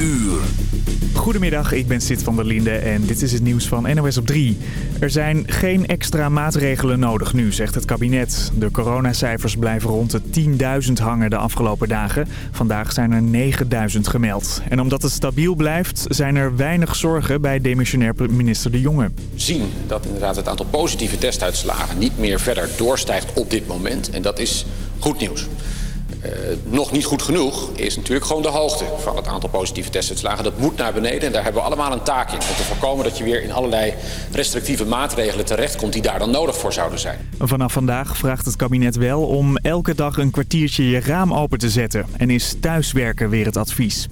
uur. Goedemiddag, ik ben Sid van der Linde en dit is het nieuws van NOS op 3. Er zijn geen extra maatregelen nodig nu, zegt het kabinet. De coronacijfers blijven rond de 10.000 hangen de afgelopen dagen. Vandaag zijn er 9.000 gemeld. En omdat het stabiel blijft, zijn er weinig zorgen bij demissionair minister De Jonge. zien dat inderdaad het aantal positieve testuitslagen niet meer verder doorstijgt op dit moment. En dat is goed nieuws. Uh, nog niet goed genoeg is natuurlijk gewoon de hoogte van het aantal positieve testuitslagen. Dat moet naar beneden en daar hebben we allemaal een taak in. Om te voorkomen dat je weer in allerlei restrictieve maatregelen terechtkomt die daar dan nodig voor zouden zijn. Vanaf vandaag vraagt het kabinet wel om elke dag een kwartiertje je raam open te zetten. En is thuiswerken weer het advies.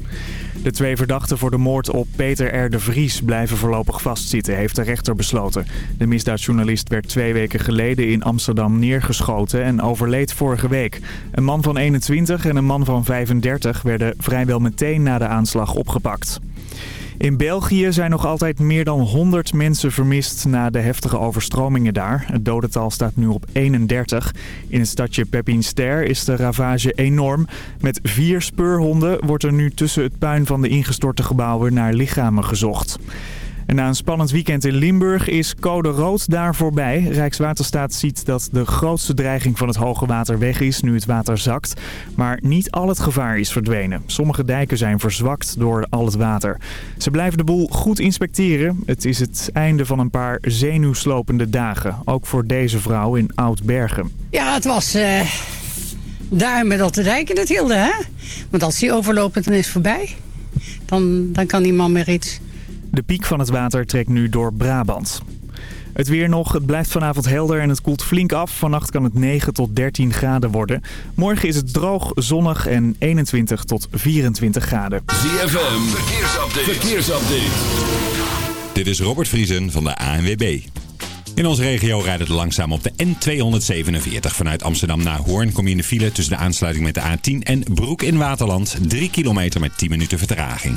De twee verdachten voor de moord op Peter R. de Vries blijven voorlopig vastzitten, heeft de rechter besloten. De misdaadjournalist werd twee weken geleden in Amsterdam neergeschoten en overleed vorige week. Een man van 21 en een man van 35 werden vrijwel meteen na de aanslag opgepakt. In België zijn nog altijd meer dan 100 mensen vermist na de heftige overstromingen daar. Het dodental staat nu op 31. In het stadje Pepinster is de ravage enorm. Met vier speurhonden wordt er nu tussen het puin van de ingestorte gebouwen naar lichamen gezocht. Na een spannend weekend in Limburg is code rood daar voorbij. Rijkswaterstaat ziet dat de grootste dreiging van het hoge water weg is nu het water zakt. Maar niet al het gevaar is verdwenen. Sommige dijken zijn verzwakt door al het water. Ze blijven de boel goed inspecteren. Het is het einde van een paar zenuwslopende dagen. Ook voor deze vrouw in Oud-Bergen. Ja, het was... Uh... Al te dijken het hielden, hè? Want als die overlopend is voorbij, dan, dan kan die man meer iets. De piek van het water trekt nu door Brabant. Het weer nog. Het blijft vanavond helder en het koelt flink af. Vannacht kan het 9 tot 13 graden worden. Morgen is het droog, zonnig en 21 tot 24 graden. ZFM, verkeersupdate. verkeersupdate. Dit is Robert Vriesen van de ANWB. In onze regio rijdt het langzaam op de N247. Vanuit Amsterdam naar Hoorn kom je in de file tussen de aansluiting met de A10 en Broek in Waterland. 3 kilometer met 10 minuten vertraging.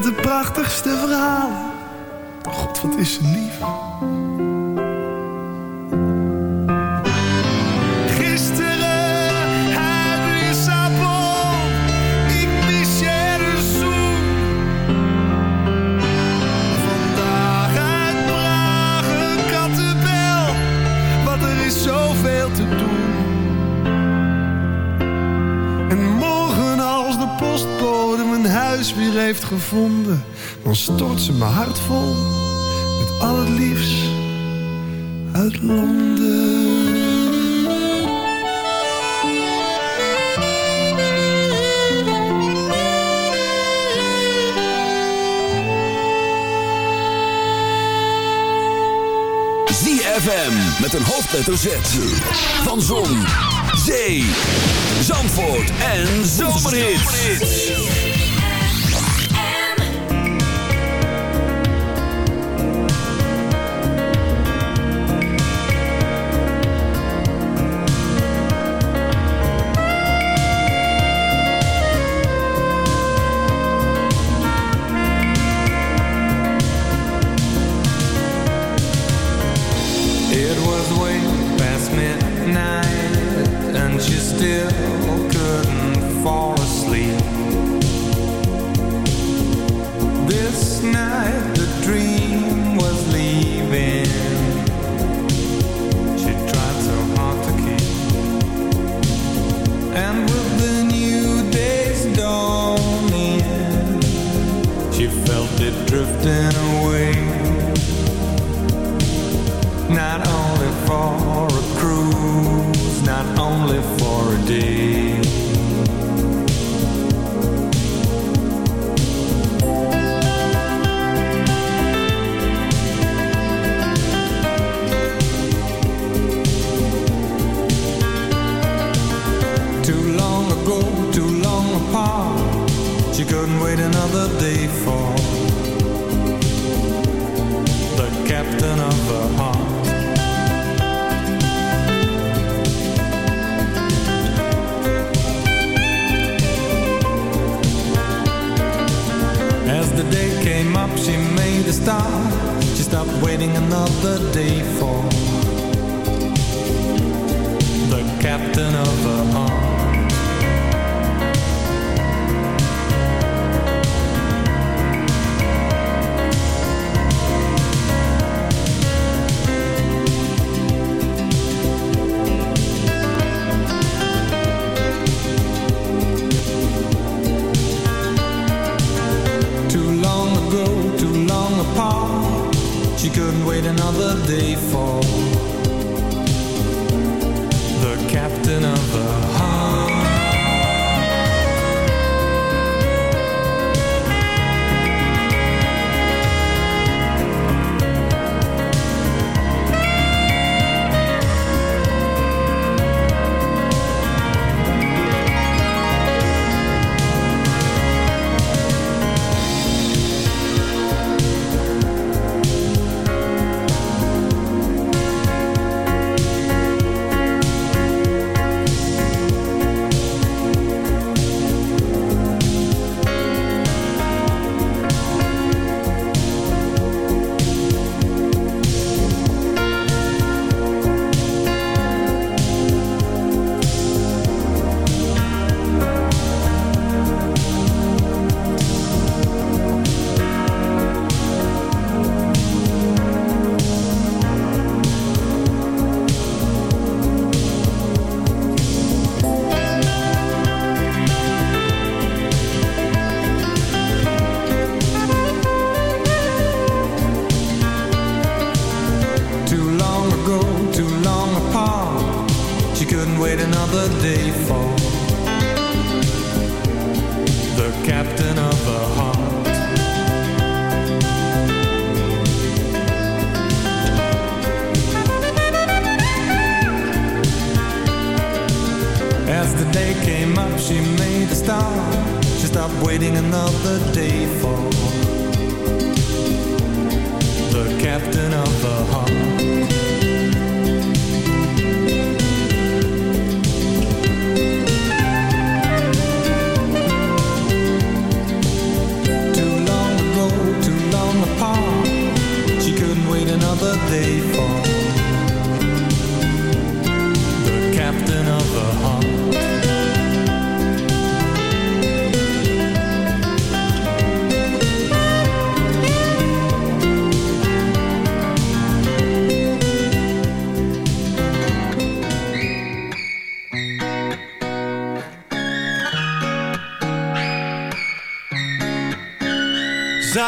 De prachtigste verhalen. God, wat is lief. Heeft gevonden, dan stort ze mijn hart vol met al het liefst uit Londen. ZFM met een hoofdletter Z. Van Zon, Zee, Zandvoort en Zomerhits.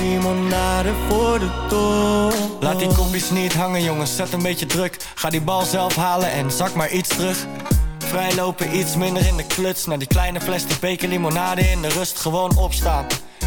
Limonade voor de toren. Laat die kopjes niet hangen jongens, zet een beetje druk. Ga die bal zelf halen en zak maar iets terug. Vrijlopen iets minder in de kluts. Naar die kleine plastic beker limonade in de rust. Gewoon opstaan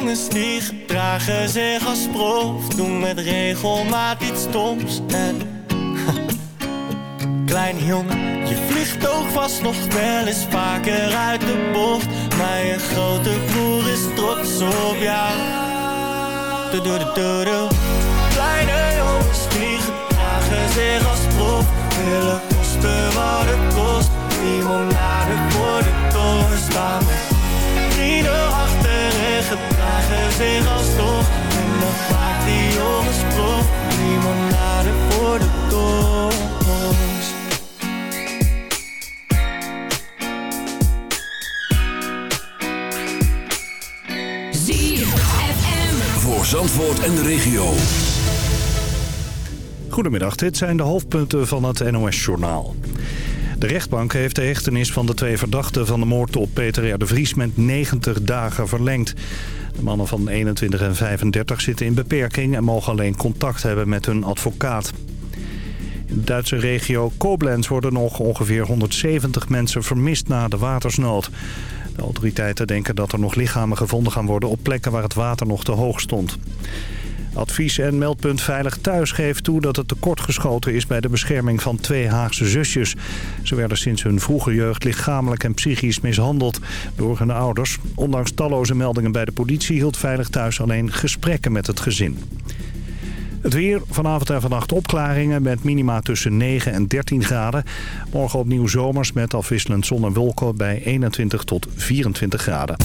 jongens die gedragen zich als prof. Doen met regelmaat iets stoms En Kleine jongen, je vliegt ook vast nog wel eens vaker uit de bocht. Maar je grote broer is trots op jou. Doe, doe. Kleine jongens die gedragen zich als prof. Willen kosten wat het kost. Limonade voor de toren staan zich als toch En dan maakt die jongens prof Limonade voor de ZFM. Voor Zandvoort en de regio. Goedemiddag, dit zijn de hoofdpunten van het NOS-journaal. De rechtbank heeft de hechtenis van de twee verdachten van de moord op Peter R. de Vries met 90 dagen verlengd. Mannen van 21 en 35 zitten in beperking en mogen alleen contact hebben met hun advocaat. In de Duitse regio Koblenz worden nog ongeveer 170 mensen vermist na de watersnood. De autoriteiten denken dat er nog lichamen gevonden gaan worden op plekken waar het water nog te hoog stond. Advies- en meldpunt Veilig Thuis geeft toe dat het tekortgeschoten is bij de bescherming van twee Haagse zusjes. Ze werden sinds hun vroege jeugd lichamelijk en psychisch mishandeld door hun ouders. Ondanks talloze meldingen bij de politie hield Veilig Thuis alleen gesprekken met het gezin. Het weer, vanavond en vannacht opklaringen met minima tussen 9 en 13 graden. Morgen opnieuw zomers met afwisselend zon en wolken bij 21 tot 24 graden.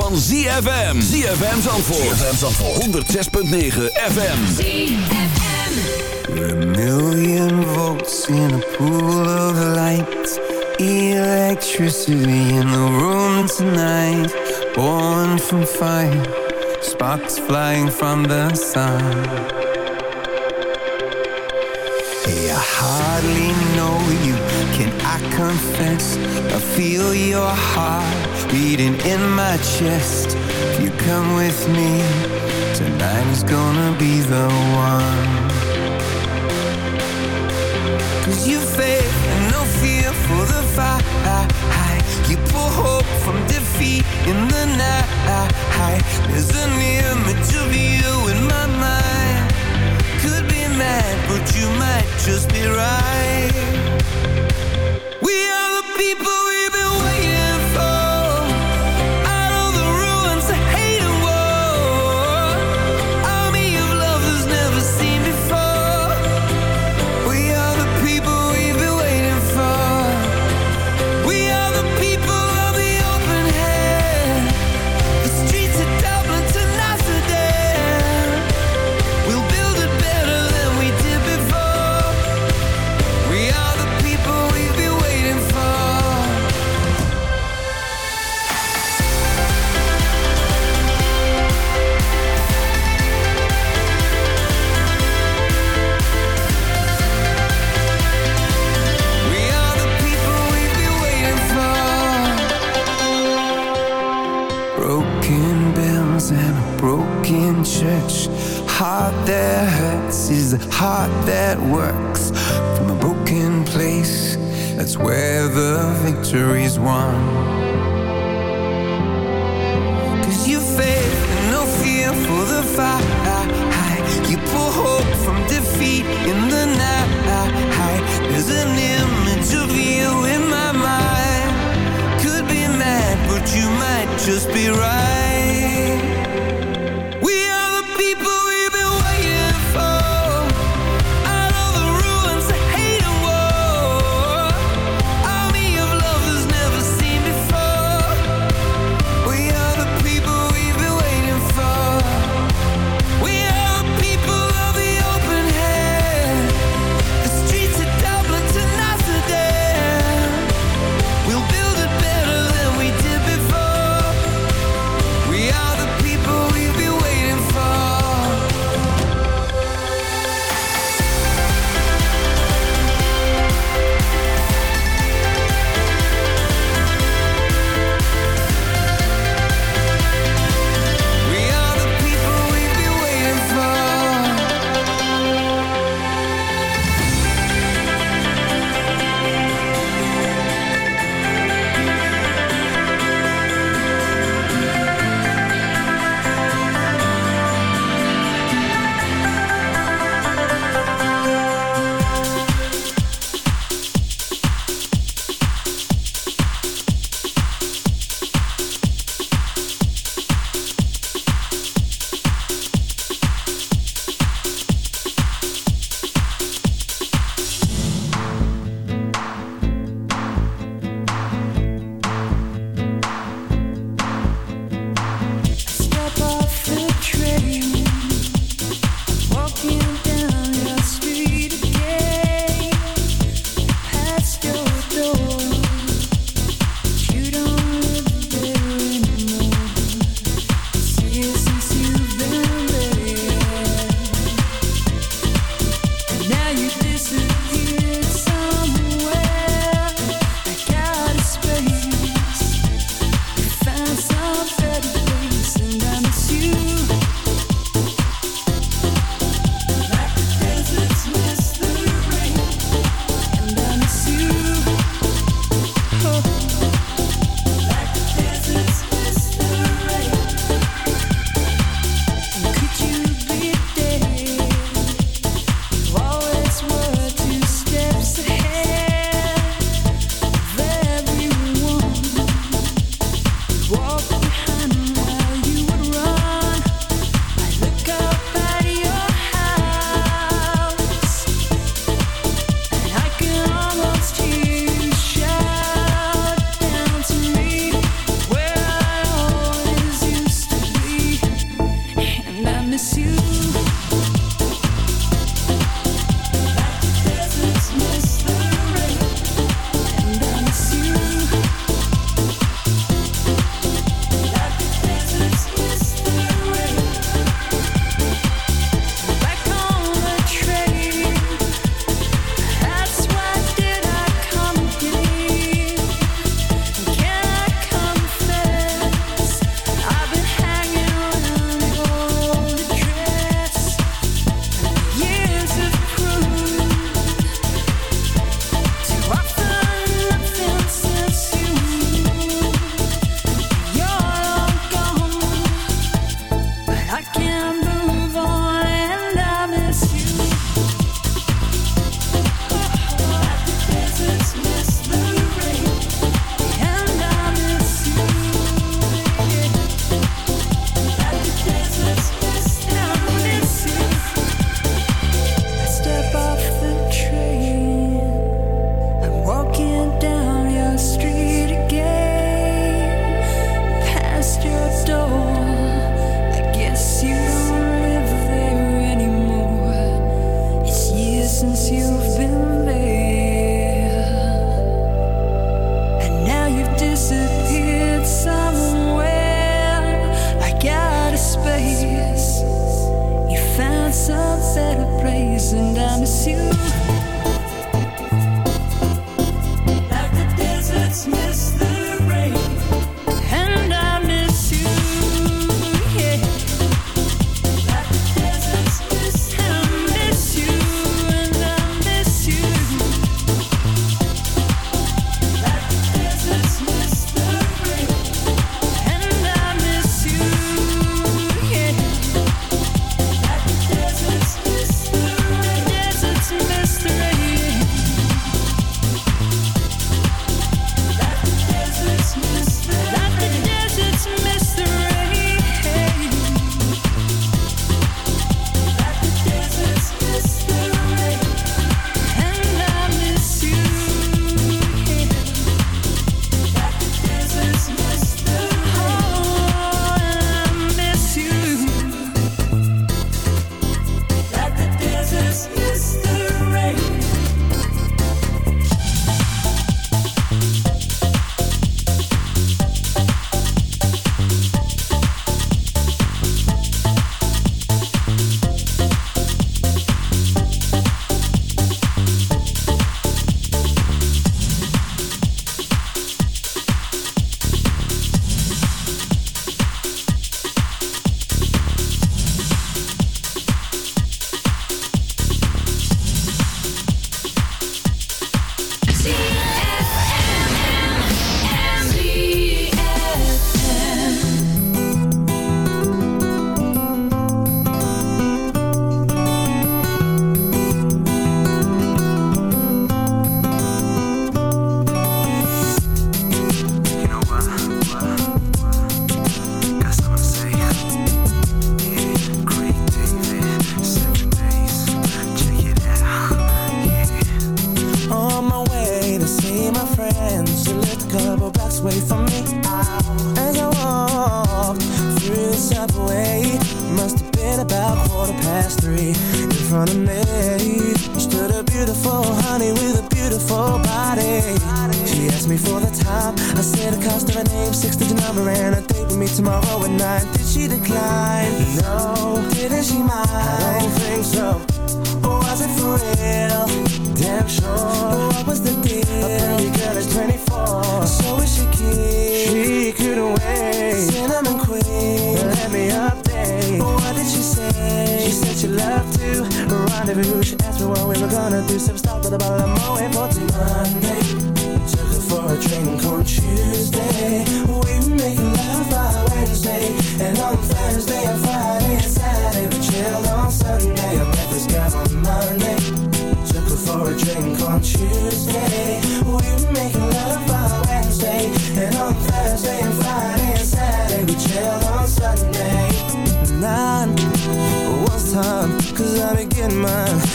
Van ZFM. ZFM Zandvoort. ZFM Zandvoort. 106.9 FM. ZFM. We're a million volts in a pool of light. Electricity in the room tonight. Born from fire. Sparks flying from the sun. Hey, I hardly know you. Can I confess? I feel your heart beating in my chest. If you come with me, tonight is gonna be the one. Cause you faith and no fear for the fight. You pull hope from defeat in the night. There's an image of you in my mind. Mad, but you might just be right. We are the people that hurts is the heart that works. From a broken place, that's where the victory's won. Cause you and no fear for the fight.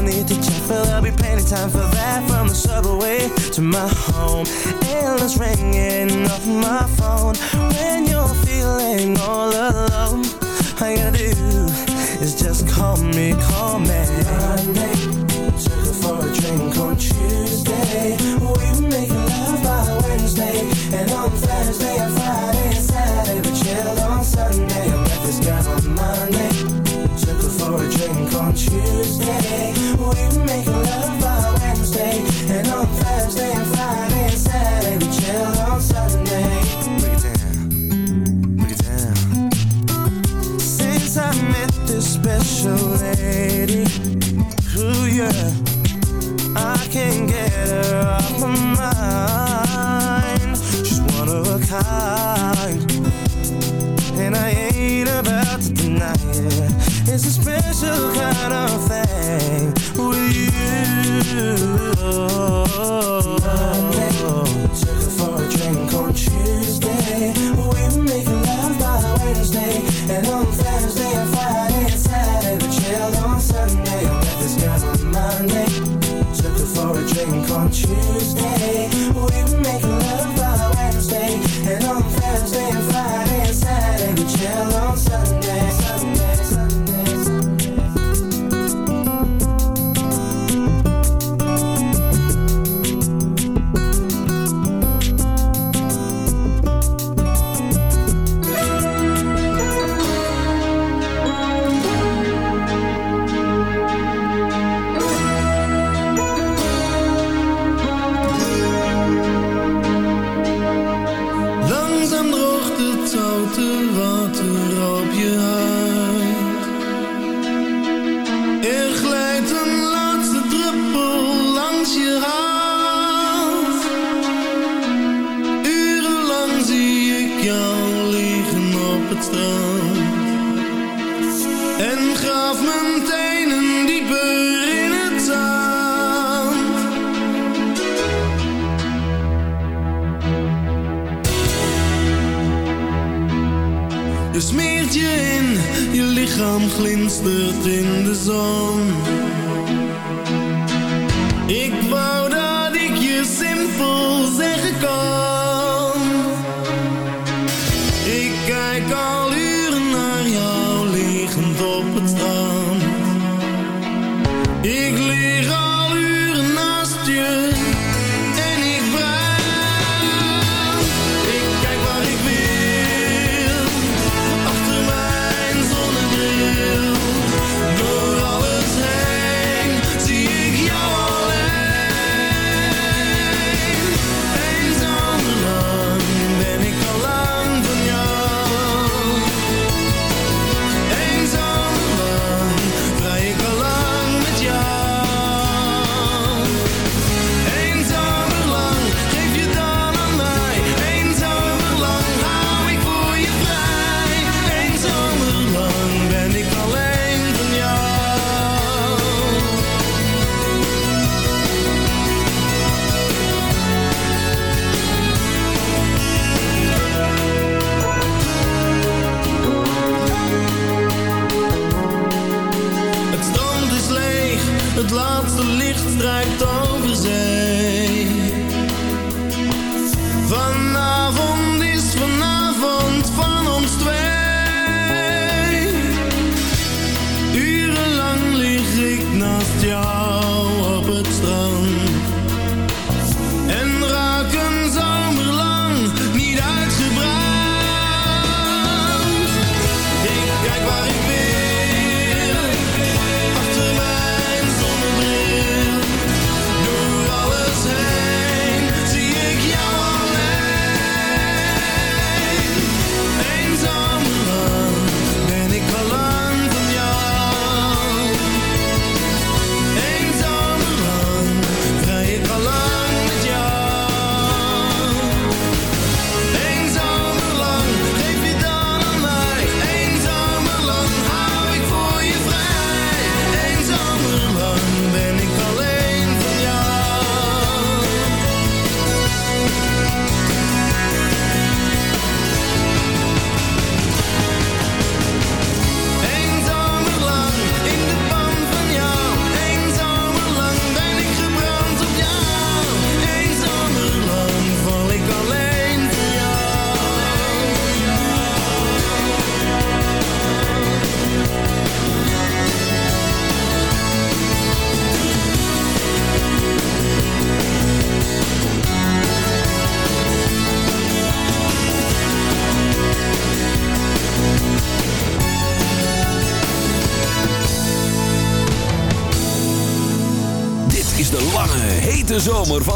Need to check, but there'll be plenty time for that. From the subway to my home Endless ringing off my phone. When you're feeling all alone All you gotta do is just call me, call me. Monday, took her for a drink on Tuesday. We were making love by Wednesday And on Thursday and Friday and Saturday We chilled on Sunday. I met this guy for a drink on Tuesday. We were making love by Wednesday And on Thursday and Friday and Saturday We chilled on Sunday. Break it down, break it down. Since I met this special lady Ooh yeah I can't get her off